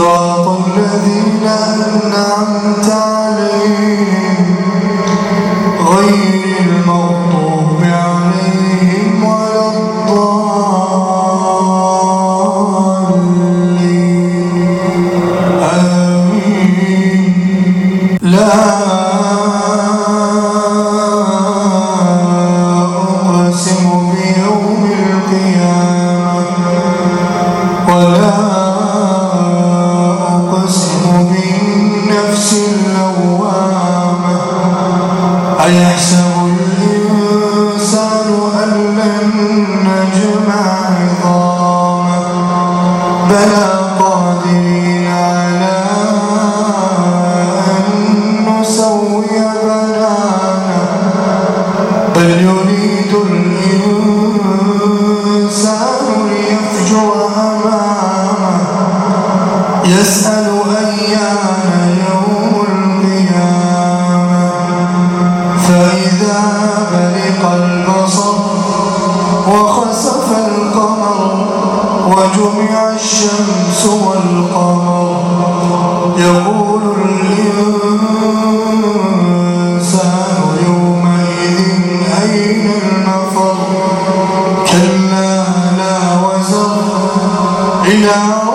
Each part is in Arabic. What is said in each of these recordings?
your أيحسب الإنسان أن لن نجمع عظامه بلى قادرين على أن نسوي بنانه بل يريد الشمس والقمر يقول الإنسان يومئذ أين المفر كلا لا وزر. إلى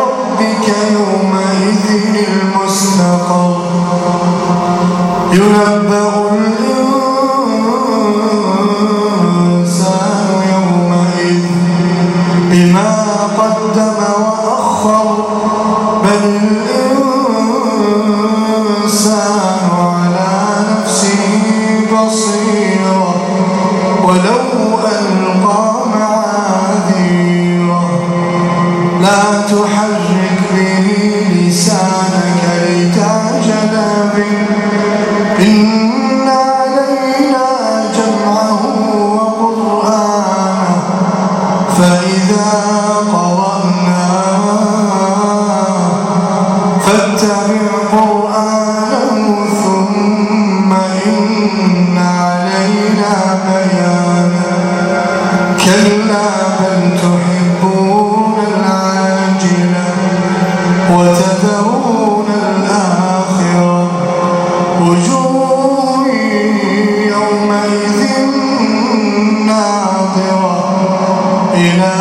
llegar.